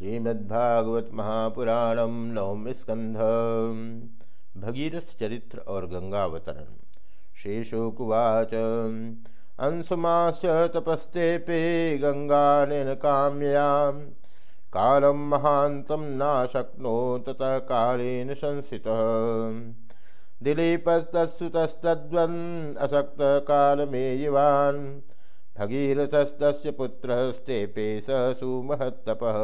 श्रीमद्भागवत महापुराण नवम स्कंध भगीरथ चरित्र और गंगावतरण शेषोकुवाच। अंशुमाश्च तपस्तेपे गंगानेन काम्यां कालं महान्तं नाशक्नो ततः कालेन संस्थितः दिलीपस्तत्सुतस्तद्वन् असक्तकालमेयिवान् भगीरथस्तस्य पुत्रस्तेपे स सुमहत्तपः।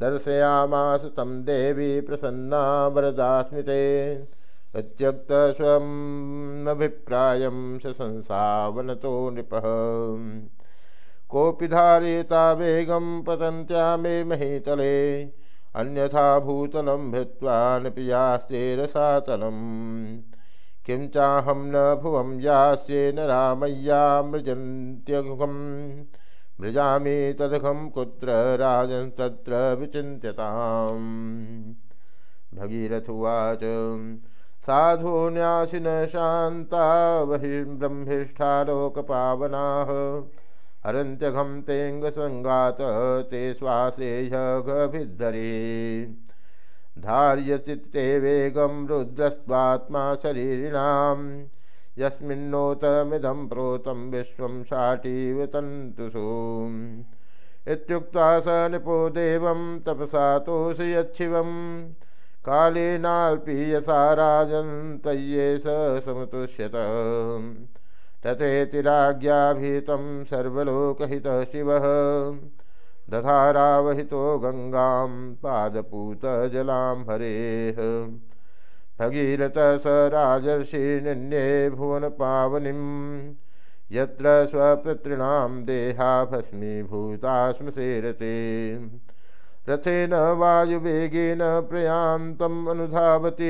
दर्शयामास तं देवी प्रसन्ना वरदास्मिते इत्यक्त स्वमभिप्रायं सशंसावनतो नृपः। कोऽपि धारयता वेगं पतन्त्या मे महीतले। अन्यथा भूतलं भित्त्वा न पियास्ते रसातलम् किं चाहम न भुवं यास्येन रामय्या मृजन्त्यघुं मृजामि तदघं कुत्र राजन् तत्र विचिन्त्यताम्। भगीरथुवाच साधो न्यासिन शान्ता बहिर्ब्रह्मिष्ठालोकपावनाः हरन्त्यघं तेऽङ्गसङ्गात ते श्वासेयघभिद्धरे धार्यचित्ते वेगं रुद्रस्त्वात्मा शरीरिणां यस्मिन्नोतमिदं प्रोतं विश्वं शाटीव तन्तुषु। इत्युक्त्वा स निपो देवं तपसातोष यच्छिवं कालेनाल्पीयसा राजन् तय्ये स समतुष्यत तथेति राज्ञाभीतं सर्वलोकहितः शिवः दधारावहितो गङ्गां पादपूतजलां हरेः। भगीरथ स राजर्षिनिन्ये भुवनपावनिं, यत्र स्वपितॄणां देहा भस्मीभूता स्मसेरते रथेन वायुवेगेन प्रयान्तम् अनुधावति।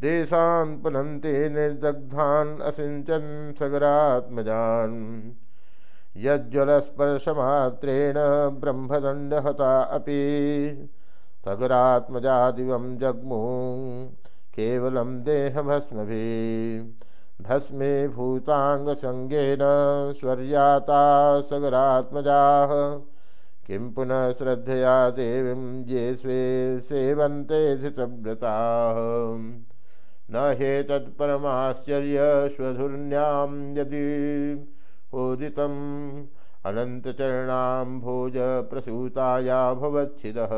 देशान् पुनन्ति निर्दग्धान् असिञ्चन् सगरात्मजान्। यज्ज्वलस्पर्शमात्रेण ब्रह्मदण्डहता अपि। सगरात्मजादिवं जग्मु, केवलं देहभस्मभिः भस्मे भूताङ्गसङ्गेन स्वर्याता सगरात्मजाः। किं पुनः श्रद्धया देवीं ये स्वे सेवन्ते धृतव्रताः। न हेतत्परमाश्चर्यश्वधुर्ण्यां यदि उदितम् अनन्तचरणाम्भोज प्रसूताया भवच्छिदः।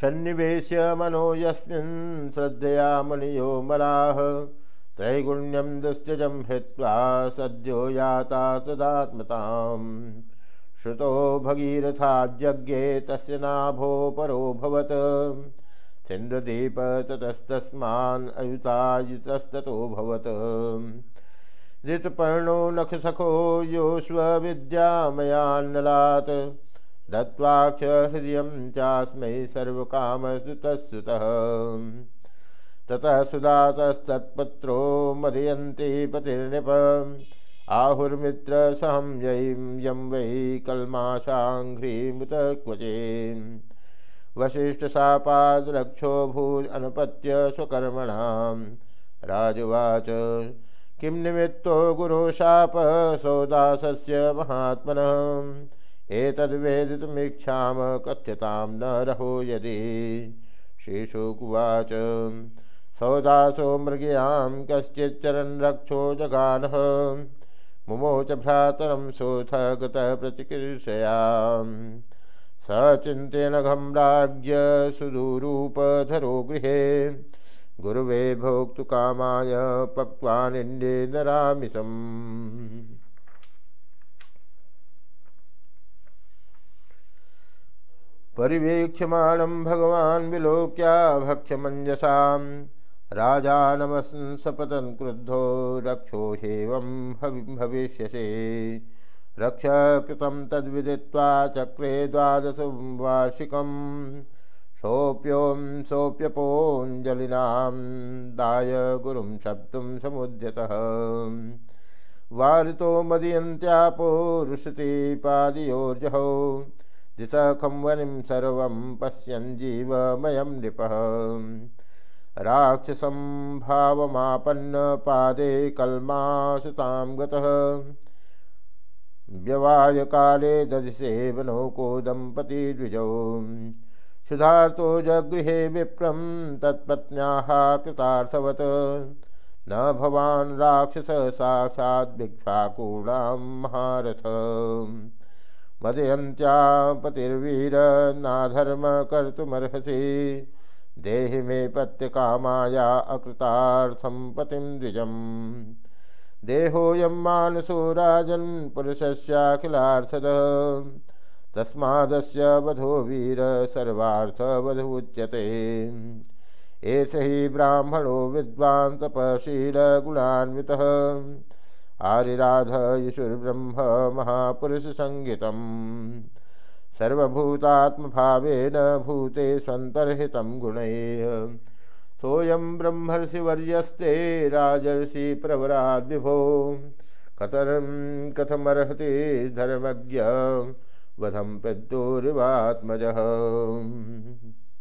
सन्निवेश्य मनो यस्मिन् श्रद्धया मणियो मलाः। त्रैगुण्यं दुश्चजं हित्वा सद्यो याता तदात्मताम् श्रुतो भगीरथाज्ञे तस्य नाभो परोऽभवत् चन्द्रदीप ततस्तस्मान् ऋतपर्णो नखसखो यो स्वविद्यामयान्नलात्। दत्वाक्ष हृदयं चास्मै सर्वकामसुतः ततः सुदातस्तत्पत्रो मदयन्ति पतिर्नृप। आहुर्मित्रसहं यं यं वै कल्माशाङ्घ्रीमुत वसिष्ठशापाद्रक्षो भूजनुपत्य स्वकर्मणां राजवाच किं निमित्तो गुरुशाप सौदासस्य महात्मनः? एतद्वेदितुमीक्षाम कथ्यतां न रहो यदि? श्रीशुकुवाच। सौदासो मृगयां कश्चिच्चरन् रक्षो जगानः। मुमोच भ्रातरं सोऽथ गतः प्रतिकीर्षयां स चिन्तेनघं राज्ञ सुदूरूपधरो गृहे। गुरुवे भोक्तु कामाय पक्वानिन्ये नरामिषम् परिवेक्ष्यमाणं भगवान् विलोक्या भक्ष्यमञ्जसां राजानमसपतन् क्रुद्धो रक्षो ह्येवं भविष्यसे। रक्ष कृतं तद्विदित्वा चक्रे द्वादशवार्षिकम् सोऽप्यों सोऽप्यपोऽञ्जलिनां दाय गुरुं शब्दुं समुद्यतः। वारितो मदीयन्त्यापोरुषति पादयोर्जहौ दिशखं वनिं सर्वं पश्यन् जीवमयं नृपः। राक्षसं भावमापन्न पादे कल्मासुतां गतः। व्यवाय काले दधिसेवनो को दंपति द्विजौ। क्षुधार्तो जगृहे विप्रम तत्पत्न्याः कृतार्थवत्। न भवान् राक्षस साक्षात् भिक्षाकूणां महारथ। मदयन्त्या पतिर्वीर नाधर्म कर्तुमर्हसि। देहि मे पत्यकामाया अकृतार्थं पतिं द्विजम्। देहोऽयं मानसो राजन् पुरुषस्याखिलार्थद। तस्मादस्य वधो वीर सर्वार्थवधु उच्यते एष हि ब्राह्मणो विद्वान् तपशीलगुणान्वितः आरिराध यशुर्ब्रह्म महापुरुषसङ्गितम् सर्वभूतात्मभावेन भूते स्वन्तर्हितं गुणैः। सोऽयं ब्रह्मर्षिवर्यस्ते राजर्षि प्रवराद्विभो। कतरं कथमर्हति धर्मज्ञ। वधम प्रद्योरिवात्मज।